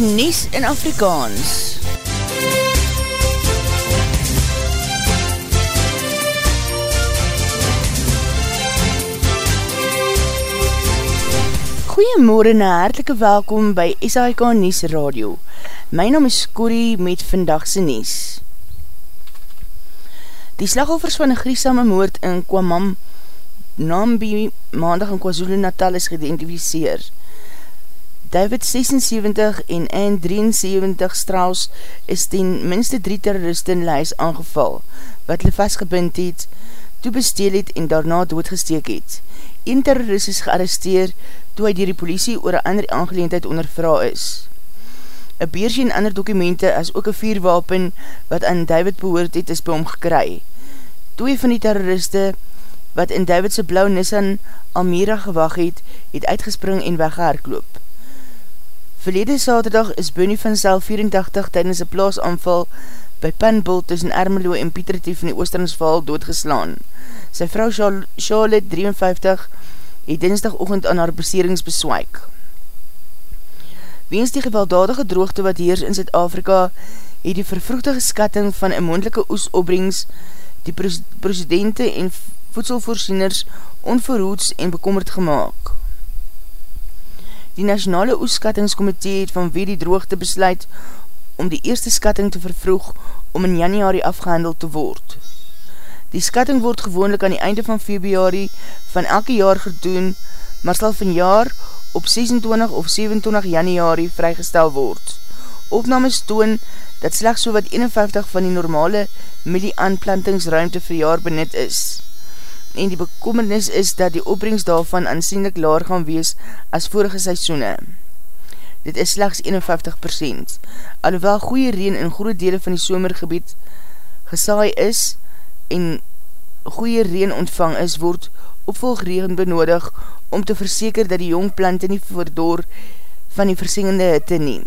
die Nies in Afrikaans. Goeiemorgen en hartelike welkom by SAIK Nies Radio. My naam is Corrie met vandagse Nies. Die slagoffers van een griesame moord in Kwamam Nambi maandag in KwaZulu Natal is geïdentificeer. David 76 en Anne 73 Strauss is ten minste drie terroristen in lijs aangeval, wat hulle vastgebind het, toe besteel het en daarna doodgesteek het. Een terrorist is gearresteer toe hy dier die politie oor een ander aangeleendheid ondervra is. Een beersje en ander dokumente as ook een vierwapen wat aan David behoort het is by hom gekry. Twee van die terroriste wat in Davidse blauw Nissan Almira gewag het, het uitgespring en weggehaarkloop. Verlede saterdag is Bunny van Stel 84 tydens een plaasanval by Panbult tussen Ermelo en Pietertief in die Oosternsval doodgeslaan. Sy vrou Charlotte 53 het dinsdag ochend aan haar beserings beswaik. Weens die gewelddadige droogte wat heers in Zuid-Afrika het die vervroegde geskatting van een moendelike oesopbrings die presidente en voedselvoorsieners onverhoeds en bekommerd gemaakt. Die Nationale Oeskattingskomitee het van wie die droogte besluit om die eerste skatting te vervroeg om in januari afgehandeld te word. Die skatting word gewoonlik aan die einde van februari van elke jaar gedoen, maar sal van jaar op 26 of 27 januari vrygestel word. Opnames toon dat slechts so wat 51 van die normale millie-aanplantingsruimte vir jaar benut is en die bekommernis is dat die opbrengst daarvan aansienlik laar gaan wees as vorige seisoene. Dit is slechts 51%. Alhoewel goeie reen in groe dele van die somergebied gesaai is en goeie reen ontvang is, word opvolgregen benodig om te verseker dat die jong plante nie verdoor van die versingende hitte neem.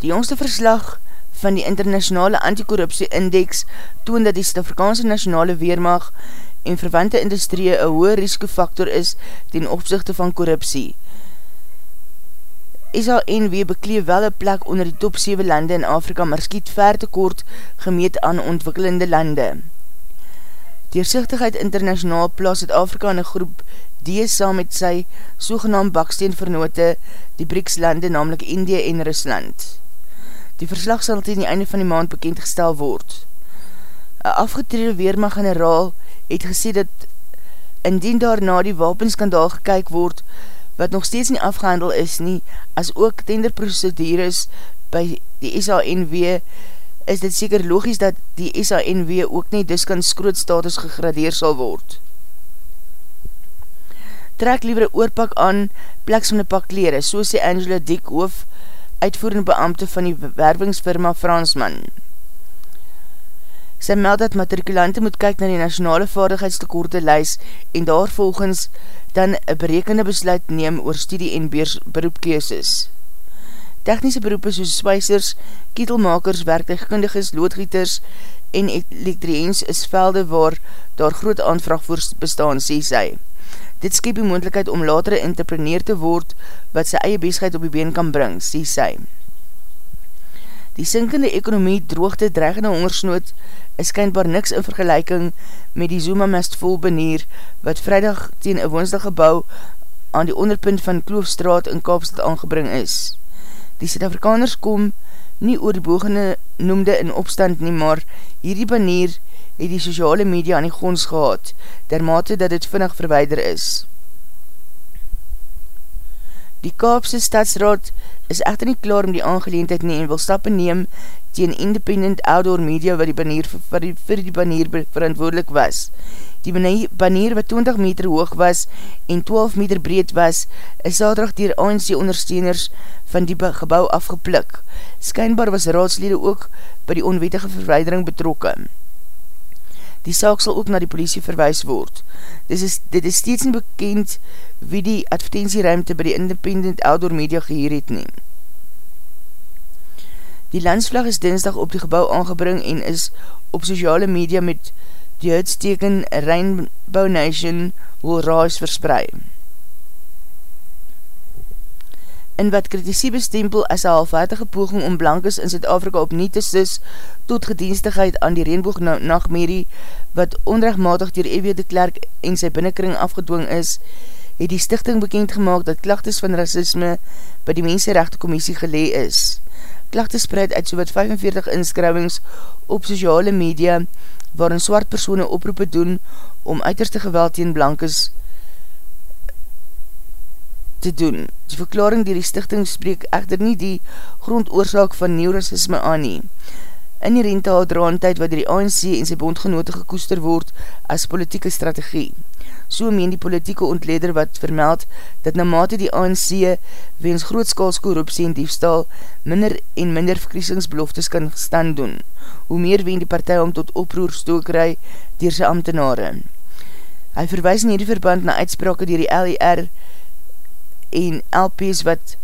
Die jongste verslag van die internationale antikorruptie index toon dat die Stafrikaanse nationale weermag en verwante industrie een hoë risikofaktor is ten opzichte van korruptie. SANW bekleef wel een plek onder die top 7 lande in Afrika, maar skiet ver tekort gemeet aan ontwikkelende lande. Deersichtigheid internationaal plaas het Afrika in een groep die saam met sy sogenaam baksteen vernote die BRICS lande, namelijk Indië en Rusland. Die verslag sal ten die einde van die maand bekendgestel word. Een afgetrede weermacht-generaal het gesê dat indien daar na die wapenskandaal gekyk word, wat nog steeds nie afgehandel is nie, as ook tenderprocedures by die SANW, is dit seker logisch dat die SANW ook nie dus kan skrootstatus gegradeer sal word. Trek liever oorpak aan, pleks van die pak kleren, so sê Angela Dick Hoof, uitvoerende beambte van die wervingsfirma Fransman. Sy meld dat matrikulante moet kyk na die nationale vaardigheidstekorde lys en daar volgens dan een berekende besluit neem oor studie en beroepkeeses. Technische beroepen soos spuisers, kietelmakers, werktuigkundiges, loodgieters en elektriens is velde waar daar groot aanvraag voor bestaan, sê sy. Dit skep die moendlikheid om latere entrepreneur te word wat sy eie bescheid op die been kan bring, sê sy. Die sinkende ekonomie droogte dreigende hongersnood is kynbaar niks in vergelijking met die Zuma mest vol benier wat vrijdag teen een woensdag gebouw aan die onderpunt van Kloofstraat in Kaapstad aangebring is. Die Zuid-Afrikaners kom nie oor die boogende noemde in opstand nie, maar hierdie banier het die sociale media aan die gons gehad, dermate dat het vinnig verweider is. Die Kaapse Stadsraad is echter nie klaar om die aangeleendheid nie en wil stappen neem teen Independent Outdoor Media wat die banier vir die, vir die banier verantwoordelik was. Die banier wat 20 meter hoog was en 12 meter breed was, is saterdag dier ANC ondersteuners van die gebouw afgeplik. Skynbaar was raadslede ook by die onwettige verweidering betrokken. Die saak sal ook na die politie verwijs word. Dit is, dit is steeds nie bekend wie die advertentieruimte by die Independent Outdoor Media geheer het neem. Die landsvlag is dinsdag op die gebouw aangebring en is op sociale media met die uitsteken Rainbow Nation will rise verspreid. In wat kritisie bestempel as een halfwaardige poging om blankes in Zuid-Afrika op nie te sis tot gedienstigheid aan die Reenboog nachtmerie wat onrechtmatig dier Ewe de Klerk en sy binnenkring afgedwong is, het die stichting bekend gemaakt dat klachtes van racisme by die Mensenrechte Commissie gelee is. Klachtes spreid uit so wat 45 inskrywings op sociale media waarin swart persoene oproepen doen om uiterste geweld tegen blankes te doen. Die verklaring dier die stichting spreek echter nie die grondoorzaak van neurassisme aan nie. In die rente haal draantheid wat die ANC en sy bondgenote gekoester word as politieke strategie. So meen die politieke ontleder wat vermeld dat na mate die ANC weens grootskals korruptie en diefstal minder en minder verkriesingsbeloftes kan stand doen. Hoe meer ween die partij om tot oproer stokerij dier sy ambtenare. Hy verwijs in hierdie verband na uitsprake dier die LER en LP's wat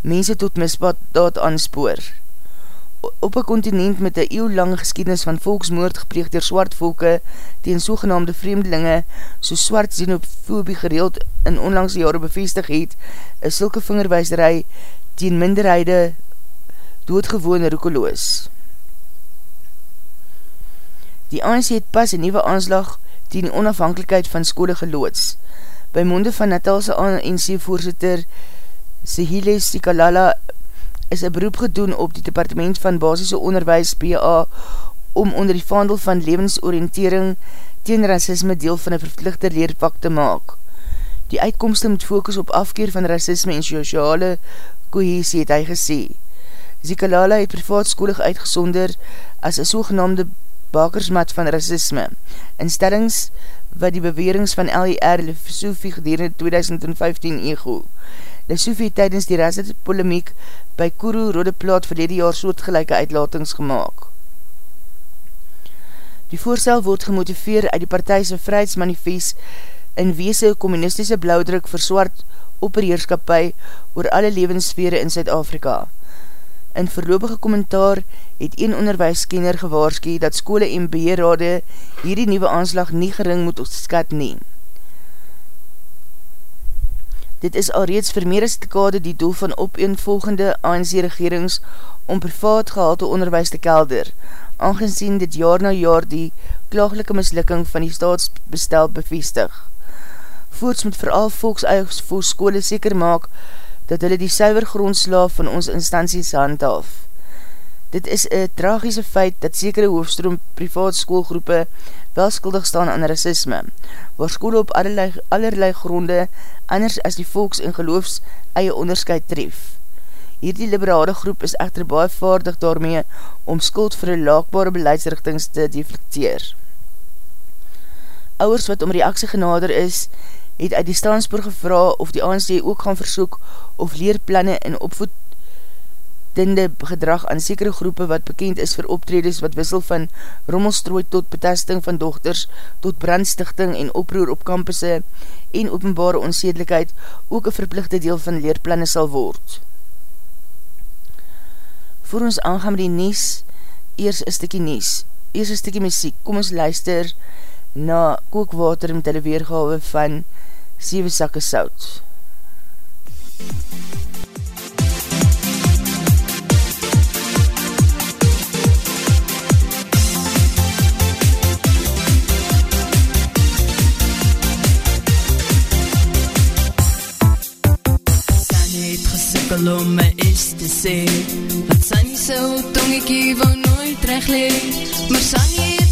mense tot misdaad aanspoor. Op een continent met een eeuwlange geschiedenis van volksmoord gepleegd door swart volke tegen sogenaamde vreemdelinge soos swart xenofobie gereeld in onlangse jare bevestig het, is sulke vingerwijserij tegen minderheide doodgewone roekeloos. Die ANC het pas een nieuwe aanslag tegen onafhankelijkheid van skole geloods. By monde van Natalse ANC voorzitter Sehile Sikalala is een beroep gedoen op die departement van basisse onderwijs PA om onder die vaandel van levensoriëntering teen racisme deel van een verplichte leerpak te maak. Die uitkomste moet focus op afkeer van racisme en sociale cohesie, het hy gesê. Zikalala het privaat skolig uitgesonder as een sogenaamde bakersmat van racisme. Instellings wat die bewerings van LER Lesofie gedurende 2015 ego. Lesofie tydens die racisme polemiek by Kuru Rode Plaat verlede jaar soortgelijke uitlatings gemaakt. Die voorstel word gemotiveer uit die partijse vrijheidsmanifest in weese communistische blauwdruk vir swart opperheerskapie oor alle levenssfere in Zuid-Afrika. In verloopige kommentaar het een onderwijskenner gewaarski dat skole en beheerrade hierdie nieuwe aanslag nie gering moet skat neem. Dit is al reeds vir meer as dekade die doel van opeenvolgende ANC-regerings om privaat gehalte onderwijs te kelder, aangezien dit jaar na jaar die klagelike mislukking van die staatsbestel bevestig. Voorts moet vooral volks voor skole seker maak dat hulle die suiver grondslaaf van ons instanties handhaaf. Dit is een tragiese feit dat sekere hoofstroom privaat schoolgroepe wel skuldig staan aan racisme, waar skole op allerlei, allerlei gronde anders as die volks en geloofs eie onderscheid tref. Hierdie liberale groep is echter baie vaardig daarmee om skuld vir een laakbare beleidsrichtings te deflecteer. Ouers wat om reaksie genader is, het uit die Stransburg gevra of die ANC ook gaan versoek of leerplanne en opvoedende gedrag aan sekere groepe wat bekend is vir optredes wat wissel van rommelstrooi tot betesting van dochters tot brandstichting en oproer op kampusse en openbare onsedelikheid ook een verplichte deel van leerplanne sal word. Voor ons aangaan met die Nies, eers een stikkie Nies, eers een stikkie muziek, kom ons luister na kookwater met hulle weergawe van 7 sakke sout. om my is te sê Wat Sanny sy tongekie wou nooit recht lee Maar Sanny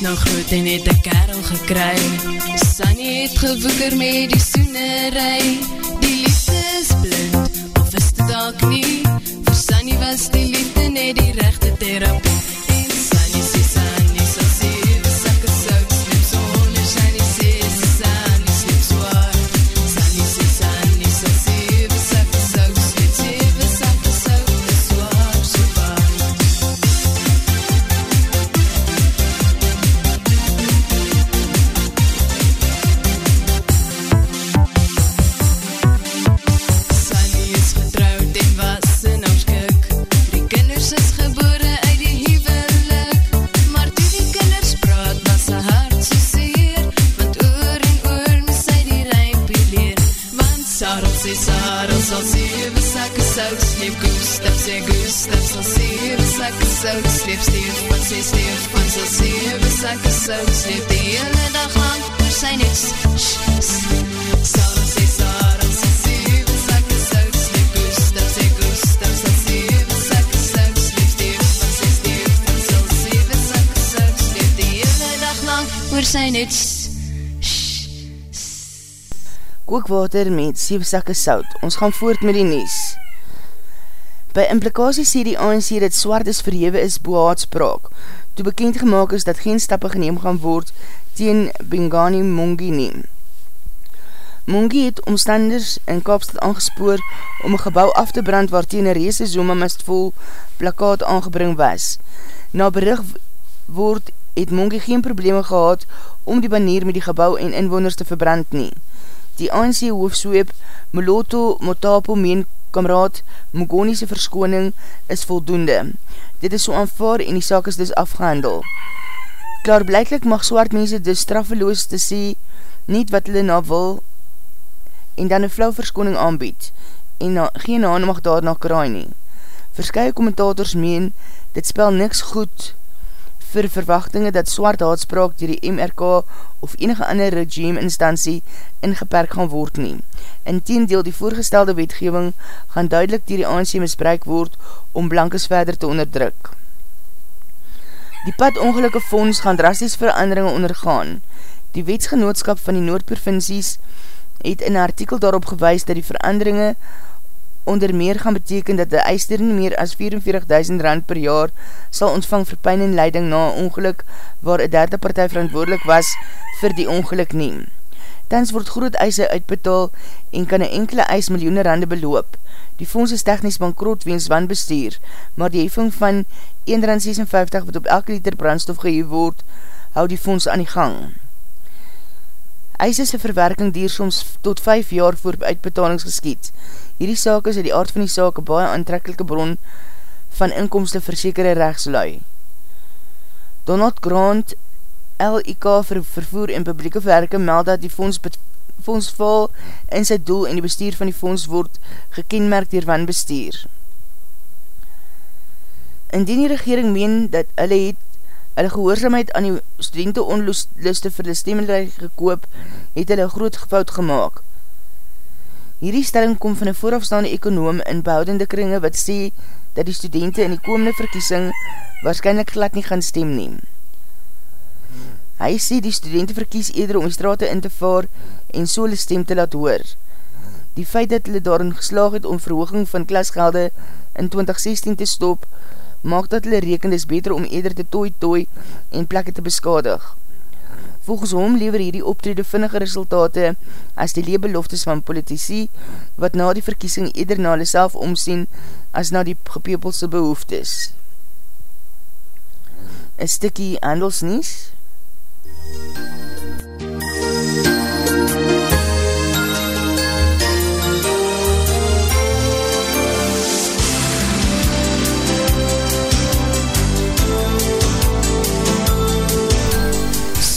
nou groot en het een kerel gekry. Sunny het gewoeker met die soenerij Die liefde is blind, of is dit ook nie? Voor Sunny was die liefde net die rechte therapie sh, sh, kookwater met 7 sakke sout. Ons gaan voort met die nies. By implikasie sê die ANC dat swart is verhewe is boe haatspraak, toe bekend gemaakt is dat geen stappe geneem gaan word teen Bengani Mongi neem. Mongi het omstanders in Kaapstad aangespoor om een gebouw af te brand waar teen een reese Zoma mistvol plakkaat aangebring was. Na berig word het Mongi geen probleme gehad om die banier met die gebouw en inwoners te verbrand nie. Die ANC hoofsweep Moloto Motapo meen kameraad Mugoni'se verskoning is voldoende. Dit is so aanvaar en die saak is dus afgehandel. Klaar blijklik mag swart mense dus straffeloos te sê niet wat hulle na wil en dan een flauw verskoning aanbied en na, geen haan mag daarna kraai nie. Verskye kommentators meen dit spel niks goed vir verwachtinge dat swart haatspraak dier die MRK of enige ander regime instantie ingeperk gaan word nie. Inteendeel die voorgestelde wetgeving gaan duidelik dier die ANC misbruik word om blankes verder te onderdruk. Die pad ongelukke fonds gaan drasties veranderinge ondergaan. Die wetsgenootskap van die Noordprovincies het in artikel daarop gewys dat die veranderinge onder meer gaan beteken dat die eister nie meer as 44.000 rand per jaar sal ontvang vir pijn en leiding na een ongeluk waar een derde partij verantwoordelik was vir die ongeluk neem. Tens word groot eise uitbetaal en kan een enkele eis miljoene rande beloop. Die fonds is technisch bankrot weens wanbestuur, maar die heffing van 1,56 wat op elke liter brandstof geheef word, hou die fonds aan die gang. Eise verwerking dier soms tot 5 jaar voor uitbetalings geskiet. Hierdie saak is uit die aard van die saak een baie aantrekkelike bron van inkomste versekerde rechtslui. Donald Grant, LIK vir vervoer en publieke werke meld dat die fonds, fonds val in sy doel en die bestuur van die fonds word gekenmerk dier wanbestuur. Indien die regering meen dat hulle het hulle gehoorzaamheid aan die studenten onluste vir die stemmerij gekoop, het hulle groot gefout gemaakt. Hierdie stelling kom van een voorafstaande ekonom in behoudende kringe wat sê dat die studenten in die komende verkiesing waarschijnlijk glad nie gaan stem neem. Hy sê die studenten verkies eerder om die straat in te vaar en so hulle stem te laat hoor. Die feit dat hulle daarin geslaag het om verhooging van klasgelde in 2016 te stop, maak dat hulle reken is beter om eerder te tooi tooi en plekke te beskadig. Volgens hom lever hierdie optrede vinnige resultate as die leebeloftes van politici wat na die verkiesing eerder na hulle self omsien as na die gepeopelse behoeftes. Een stikkie handelsnies?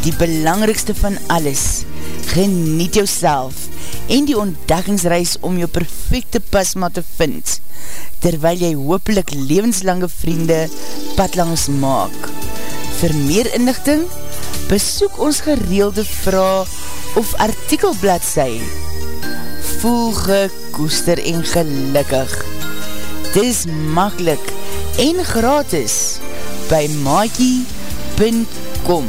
Die belangrikste van alles, geniet jou en die ontdekkingsreis om jou perfecte pasma te vind, terwyl jy hoopelik levenslange vriende padlangs maak. Vir meer inlichting, besoek ons gereelde vraag of artikelblad sy. Voel gekoester en gelukkig. Dis makkelijk en gratis by maakie.com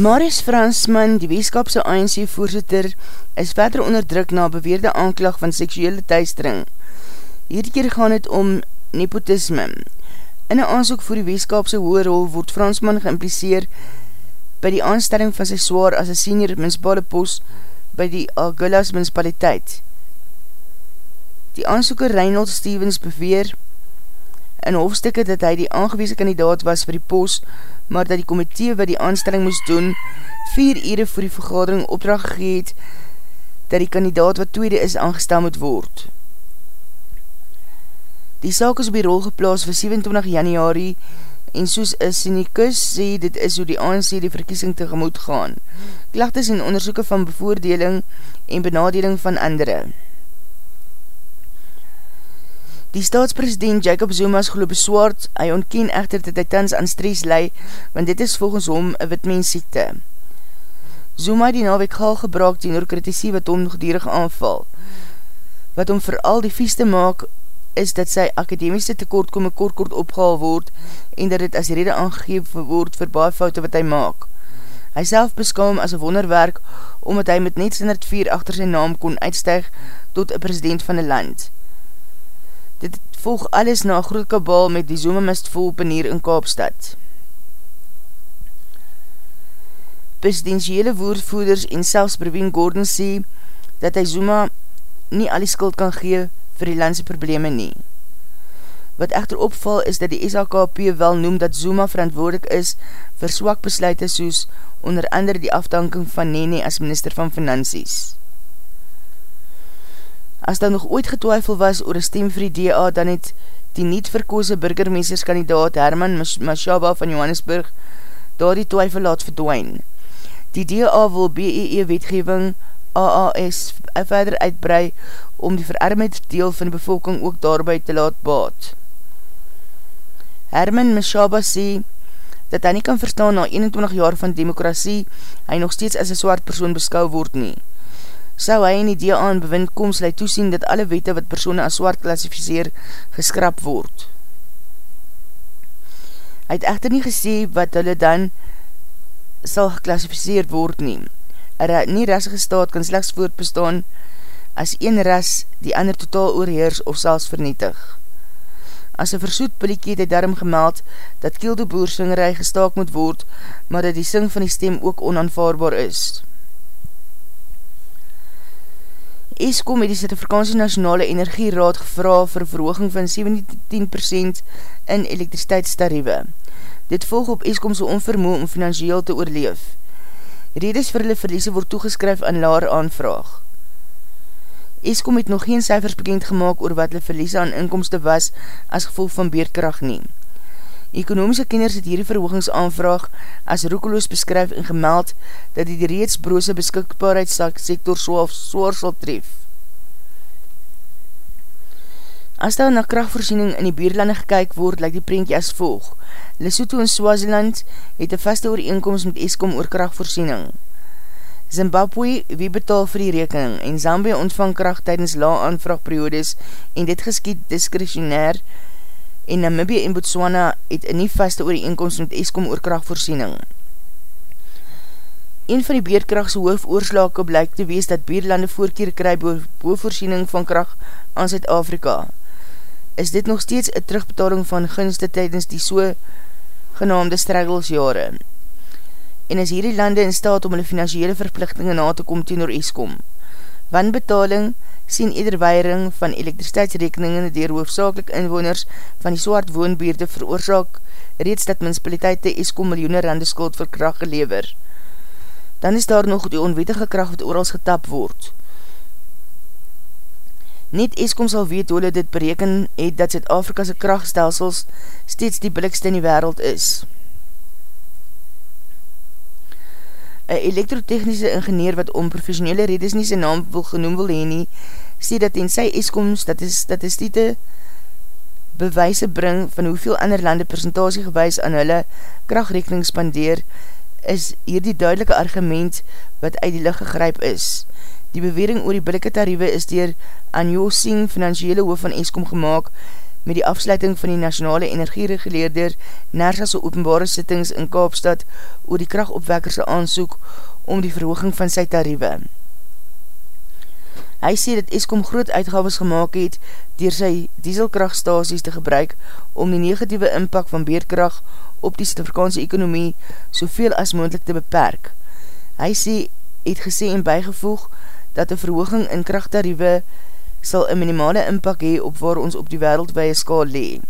Marius Fransman, die weeskapse ANC voorzitter, is verder onderdruk na beweerde aanklag van seksuele thuisdring. Hierdie keer gaan het om nepotisme. In een aanzoek voor die weeskapse hoerrol word Fransman geïmpliseer by die aanstelling van sy zwaar as een senior menspale post by die Agulhas menspaliteit. Die aanzoeker Reinhold Stevens beweer in hoofstukke dat hy die aangeweese kandidaat was vir die post maar dat die komitee wat die aanstelling moest doen, vier ure voor die vergadering opdracht gegeet, dat die kandidaat wat tweede is aangestel moet word. Die saak is op die rol geplaas vir 27 januari en soos een synikus sê dit is hoe die ANC die verkiesing tegemoet gaan. Klachtes en onderzoeken van bevoordeling en benadeling van andere. Die staatspresident Jacob Zuma is geloof beswaard, hy ontken echter dat hy tans aan stress lei, want dit is volgens hom een witmensziekte. Zuma die nawek gaal gebraak die oor kritisie wat hom gedierig aanval. Wat hom vooral die vies te maak, is dat sy akademiese tekortkome kort kort opgehaal word en dat dit as rede aangegeven word vir baie foute wat hy maak. Hy self beskaam as een wonderwerk omdat hy met net 104 achter sy naam kon uitsteg tot een president van die land. Dit volg alles na groot kabal met die zomermist vol panier in Kaapstad. Presidentiële woordvoerders en selfs Praveen Gordon sê dat hy Zuma nie al die skuld kan gee vir die landse probleme nie. Wat echter opval is dat die SHKP wel noem dat Zuma verantwoordelik is vir swak besluite soos onder andere die afdanking van Nene as minister van Finansies. As daar nog ooit getwyfel was oor een stem vir die DA, dan het die niet verkoose burgermeesterskandidaat Herman Mashaba van Johannesburg daar die twyfel laat verdwijn. Die DA wil BEE wetgeving AAS verder uitbrei om die verarmheid deel van die bevolking ook daarby te laat baat. Herman Mashaba sê dat hy nie kan verstaan na 21 jaar van demokrasie hy nog steeds as een zwart persoon beskou word nie sou hy in die DA aan bewind kom, sal hy toesien dat alle wette wat persoene as zwart klassificeer geskrap word. Hy het echter nie gesê wat hulle dan sal geklassificeer word nie. Nie rassige staat kan slechts voortbestaan as een ras die ander totaal oorheers of selfs vernietig. As een versoet biliekie het hy daarom gemeld dat Kieldo Boersingerij gestaak moet word, maar dat die sing van die stem ook onaanvaarbaar is. ESCOM het die Suid-Afrikaanse Nationale Energie Raad gevra vir verhooging van 17% in elektriciteitstariewe. Dit volg op ESCOMse onvermoe om financieel te oorleef. Redes vir hulle verliese word toegeskryf aan laar aanvraag. ESCOM het nog geen cijfers bekend gemaakt oor wat hulle verliese aan inkomste was as gevolg van beerkracht neem. Ekonomiese kenners het hierdie verhoogingsaanvraag as roekeloos beskryf en gemeld dat die reeds broose beskikbaarheidssektor soar sal tref. As daar na krachtvoorziening in die buurlande gekyk word, lyk die prentje as volg. Lesotho en Swaziland het een vaste ooreenkomst met Eskom oor krachtvoorziening. Zimbabwe wie betaal vir die rekening en Zambia ontvang kracht tydens la aanvraagperiodes en dit geskiet discretionair en Namibia en Botswana het in nie vaste oor die inkomst met Eskom oor krachtvoorziening. Een van die beerkrachtse hoofoorslake blyk te wees dat beerlande voorkeer kry boovoorziening van kracht aan Zuid-Afrika. Is dit nog steeds een terugbetaling van gunste tydens die so genaamde strugglesjare? En is hierdie lande in staat om hulle financiële verplichtingen na te kom tenor ESCOM? Wanbetaling sien eder weiring van elektriciteitsrekeningen dier hoofdzakelik inwoners van die swaard woonbeerde veroorzaak reeds dat municipaliteite ESCOM miljoene rande skuld vir kracht gelever dan is daar nog die onwetige kracht wat oorals getap word. Net Eskom sal weet hoe hulle dit bereken het dat Zuid-Afrika'se krachtstelsels steeds die billikste in die wereld is. Een elektrotechnische ingenieur wat om professionele redes nie sy naam wil genoem wil heen nie, sê dat in sy Eskom statistieke bewijse bring van hoeveel ander lande presentatie gewys aan hulle krachtrekening spandeer, is hier die duidelike argument wat uit die licht gegryp is. Die bewering oor die billike tariewe is dier Anjo Singh, financiële hoof van Eskom, gemaakt met die afsluiting van die nationale energiereguleerder Nersa'se openbare sittings in Kaapstad oor die krachtopwekkerse aansoek om die verhooging van sy tariewe. Hy sê dat Eskom groot uitgaves gemaakt het dier sy dieselkrachtstasies te gebruik om die negatieve inpak van beerkracht op die Suid-Afrikaanse ekonomie soveel as moendlik te beperk. Hy sê, het gesê en bygevoeg dat die verhooging in krachttariewe sal een minimale inpak hee op waar ons op die wereldwee skaal lee.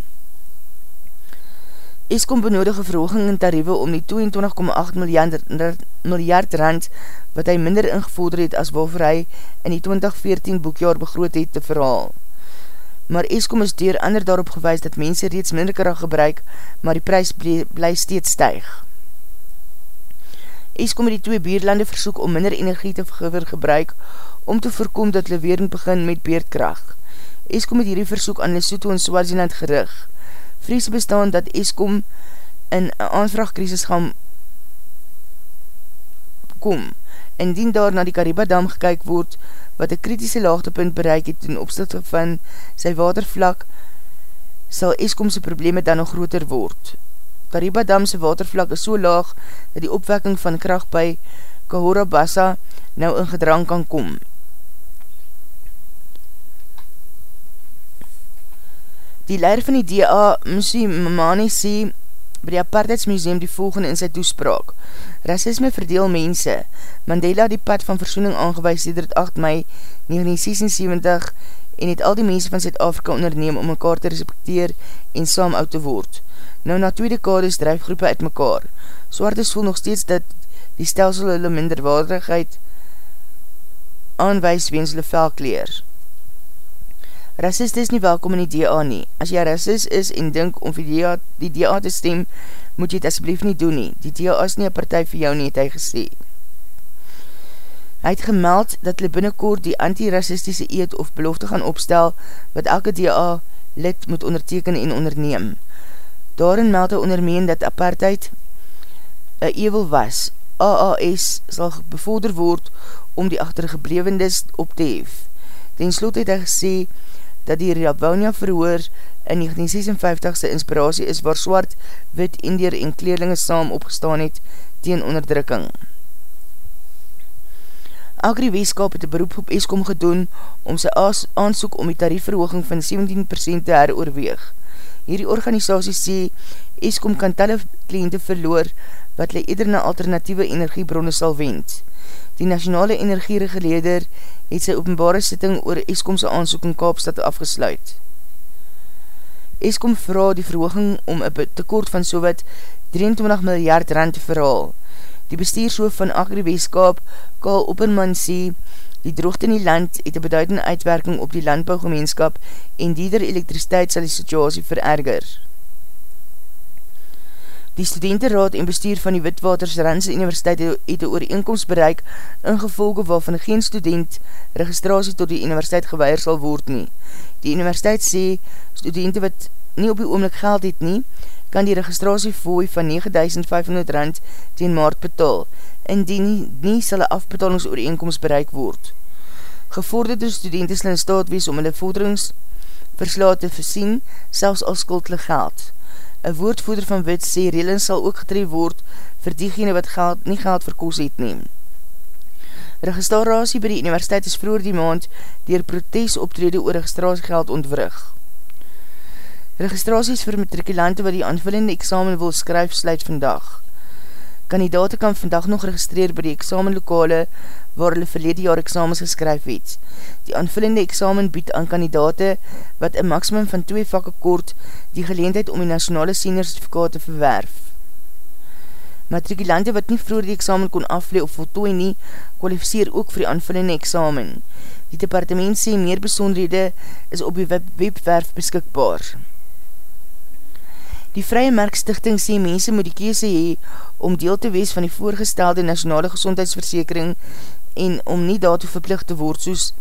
Eskom benodige verhooging in tariewe om die 22,8 miljard, miljard rand wat hy minder ingevorder het as waarvoor hy in die 2014 boekjaar begroot het te verhaal maar Eskom is dier ander daarop gewys dat mense reeds minder kracht gebruik, maar die prijs bly, bly steeds stuig. Eskom het die twee beerlande versoek om minder energie te gebruik, om te voorkom dat weer begin met beerdkracht. Eskom het hierdie versoek aan Lesotho en Swaziland gerig. Vrees bestaan dat Eskom in een aanvraaghkrisis gaan kom. Indien daar na die Karibadam gekyk word, wat een kritische laagtepunt bereik het ten opstate van sy watervlak, sal Eskomse probleme dan nog groter word. Kariba Damse watervlak is so laag dat die opwekking van kracht by Kahora Bassa nou in gedrang kan kom. Die leider van die DA, Musi Mamani, sê by die Apartheidsmuseum die volgende in sy toespraak. Racisme verdeel mense. Mandela die pad van versoening aangewees het 8 mei 1976 en het al die mense van Zuid-Afrika onderneem om mekaar te respecteer en saam oud te word. Nou na tweede kades drijf groepe uit mekaar. Swartes voel nog steeds dat die stelsel hulle minderwaardigheid aanwees weens hulle velkleer. Racist is nie welkom in die DA nie. As jy racist is en dink om die DA, die DA te stem, moet jy het asblief nie doen nie. Die DA is nie een partij vir jou nie, het hy gesê. Hy het gemeld dat hulle binnenkort die anti-racistische eed of belofte gaan opstel wat elke DA lid moet onderteken en onderneem. Daarin meld hy ondermeen dat apartheid een evel was. AAS sal bevorder word om die achtergeblevendes op te hef. Ten slot het hy gesê dat die Rabounia verhoor in 1956 sy inspiratie is waar swart, wit, indier en kleerlinge saam opgestaan het teen onderdrukking. Agri Weeskap het een beroep op Eskom gedoen om sy aansoek om die tariefverhooging van 17% te heroorweeg. Hierdie organisatie sê Eskom kan talle kliënte verloor wat hulle eder na alternatieve energiebronne sal wend. Die nationale energiereguleder het sy openbare sitting oor Eskomse aansoek in Kaapstad afgesluit. Eskom vraag die verhooging om een tekort van so wat 23 miljard rand te verhaal. Die bestuurshoof van Agri Weeskap, Karl Opperman, sê die droogte in die land het een beduidende uitwerking op die landbouwgemeenskap en dieder elektriciteit sal die situasie vererger. Die studentenraad en bestuur van die Witwatersrandse Universiteit het een ooreenkomst bereik ingevolge waarvan geen student registratie tot die universiteit geweier sal word nie. Die universiteit sê studenten wat nie op die oomlik geld het nie, kan die registratie fooi van 9500 rand ten maart betaal, indien nie, sal een afbetalingsooreenkomst bereik word. Gevorderde studenten sal in staat wees om hulle vorderingsverslaat te versien, selfs al skuldle geld. Een woordvoeder van Wit sê relings sal ook getref word vir diegene wat geld, nie geld verkoos het neem. Registratie by die universiteit is vroeger die maand dier protes optrede oor registratiegeld ontwrig. Registraties vir matrikulante wat die aanvullende examen wil skryf sluit vandag. Kandidate kan vandag nog registreer by die examenlokale waar hulle verlede jaar examens geskryf het. Die aanvullende examen bied aan kandidate wat een maximum van twee vakke kort die geleendheid om die nationale senior certificaat te verwerf. Matrikulante wat nie vroeger die examen kon aflee of voltooi nie, kwalificeer ook vir die aanvullende examen. Die departement sê meer besonderhede is op die web webwerf beskikbaar. Die Vrije Merkstichting sê mense moet die kese hee om deel te wees van die voorgestelde nationale gezondheidsversekering en om nie daartoe verplicht te word soos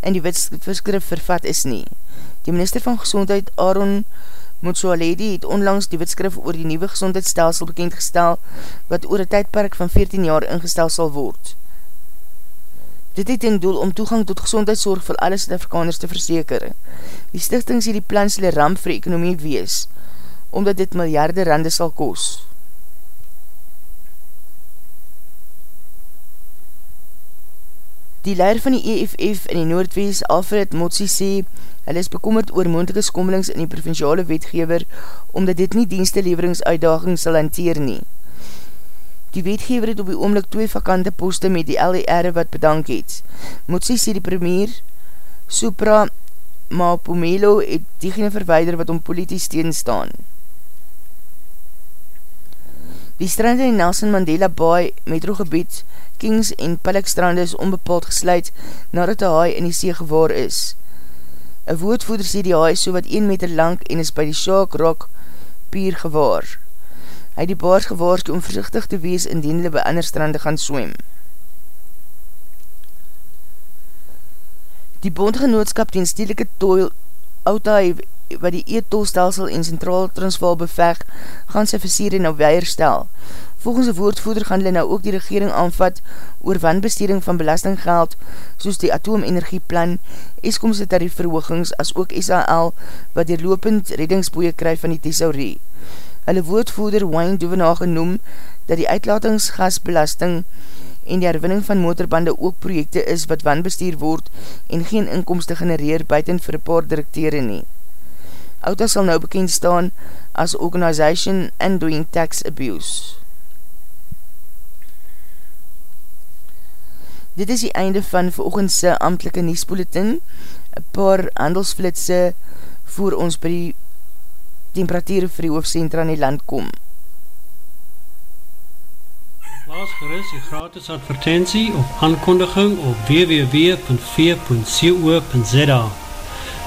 in die wetskrif vervat is nie. Die minister van Gezondheid Aaron Motsoaledi het onlangs die wetskrif oor die nieuwe gezondheidsstelsel bekendgestel, wat oor een tydperk van 14 jaar ingestel sal word. Dit het in doel om toegang tot gezondheidszorg vir alle Suid-Afrikaners te verseker. Die stichting sê die plan een ramp vir die ekonomie wees, omdat dit miljarde rande sal koos. Die leider van die EFF in die Noordwees, Alfred Motsi, sê Hulle is bekommerd oor moontelike skommelings in die provinciale wetgever, omdat dit nie diensteleveringssuitdaging sal hanteer nie. Die wetgever het op die oomlik twee vakante poste met die LER wat bedank het. Motsi sê die premier, Supra Mapomelo, het diegene verweider wat om polities teenstaan. Die strande in Nelson Mandela Bay, metrogebied, Kings en Pillikstrande is onbepaald gesluit nadat die haai in die see gewaar is. Een woordvoeder sê die haai so wat 1 meter lang en is by die Shark Rock pier gewaar. Hy die baars gewaarski om voorzichtig te wees indien hulle by ander strande gaan swem. Die bondgenootskap die stedelike toil Outa wat die e-tolstelsel en Centraal Transvaal beveg, gaan sy versier en nou weierstel. Volgens die woordvoeder gaan hulle nou ook die regering aanvat oor wanbesteding van belastinggeld soos die atoomenergieplan, Eskomse tariefverhoogings as ook SAL wat die lopend reddingsboeie kryf van die thesaurie. Hulle woordvoeder Wayne Duvenage noem dat die uitlatingsgasbelasting en die herwinning van motorbande ook projekte is wat wanbestuur word en geen inkomste genereer buiten vir paar directeure nie. Outa sal nou bekend staan as Organization and Doing Tax Abuse. Dit is die einde van veroogendse amtelike niesbulletin, een paar handelsflitse voor ons by die temperatuur vir die hoofdcentra in die land kom. Laas gerust die gratis advertentie of aankondiging op www.v.co.za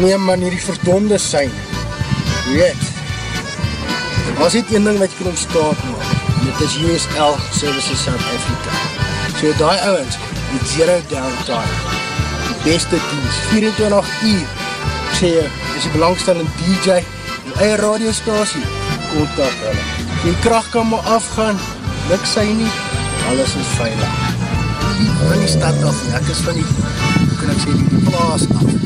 Nee man, hier die verdonde sein. Weet, as het een ding wat jy kan ontstaat maak, en het is USL Services South Africa. So die ouwens, met zero downtime, die beste dienst, 24 uur, ek sê jy, is die belangstellende DJ, die eie radiostasie, kontak hulle die kracht kan maar afgaan, luk sy nie, alles is veilig. Die van die stad af, ek is van die, hoe kan ek sê, die plaas af.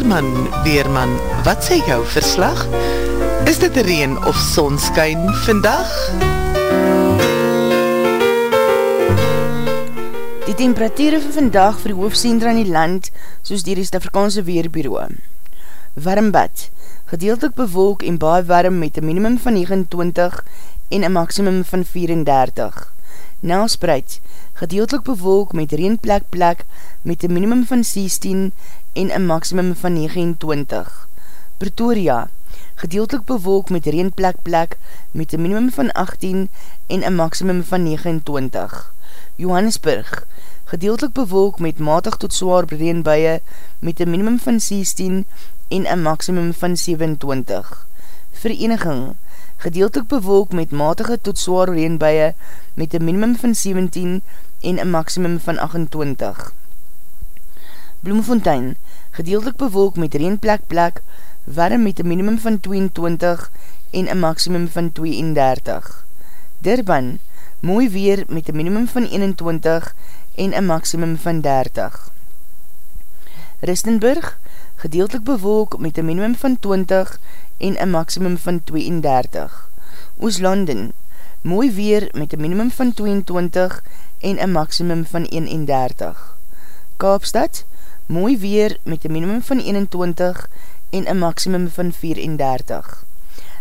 Weerman, Weerman, wat sê jou verslag? Is dit reen of sonskyn vandag? Die temperatuur vir vandag vir die hoofdcentra in die land, soos die Rest-Afrikaanse Weerbureau. Warmbad, gedeeltelik bewolk en baie warm met een minimum van 29 en een maximum van 34. Nelspreid, gedeeltelik bewolk met reenplek plek met een minimum van 16 en een maximum van 29. Pretoria, gedeeltelik bewolk met reenplek plek met een minimum van 18 en een maximum van 29. Johannesburg, gedeeltelik bewolk met matig tot zwaar reenbuie met een minimum van 16 en een maximum van 27. Vereniging, gedeeltelik bewolk met matige tot zwaar reenbuie met een minimum van 17 en een maximum van 28. Bloemfontein, gedeeltelik bewolk met reenplek plek, warm met een minimum van 22 en een maximum van 32. Durban, mooi weer met een minimum van 21 en een maximum van 30. Ristenburg, gedeeltelik bewolk met een minimum van 20 en een maximum van 32. Ooslanden, mooi weer met een minimum van 22 en een maximum van 31. Kaapstad, mooi weer met een minimum van 21 en een maximum van 34.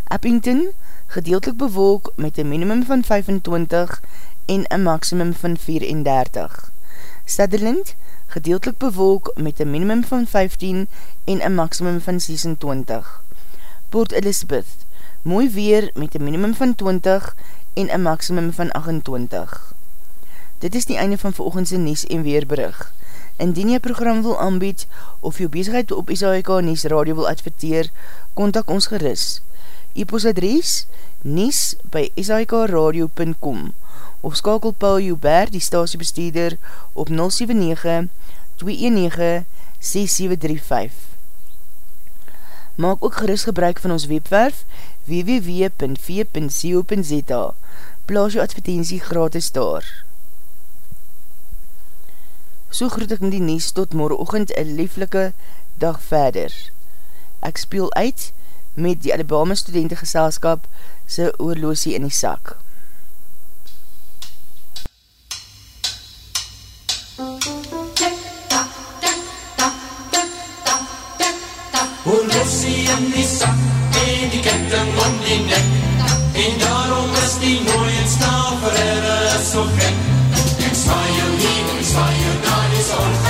Eppington, gedeeltelik bewolk met een minimum van 25 en een maximum van 34. Sutherland, gedeeltelik bewolk met een minimum van 15 en een maximum van 26. Port Elizabeth, mooi weer met een minimum van 20 en een maximum van 28. Dit is die einde van veroogendse Nies en Weerbrug. Indien jy program wil aanbied of jou bezigheid op SAIK Nies Radio wil adverteer, kontak ons geris. E-postadres nies by saikradio.com of skakel Paul Joubert, die statiebesteeder, op 079 219 6735. Maak ook geris gebruik van ons webwerf www.v.co.za Plaas jou advertentie gratis daar. So groet ek in die nies tot morgenochtend een lieflike dag verder. Ek speel uit met die Alabama studentengeselskap sy oorloosie in die sak. Oorloosie in die sak en die ketting om die nek en daarom is die nooit snaverere so gek daar,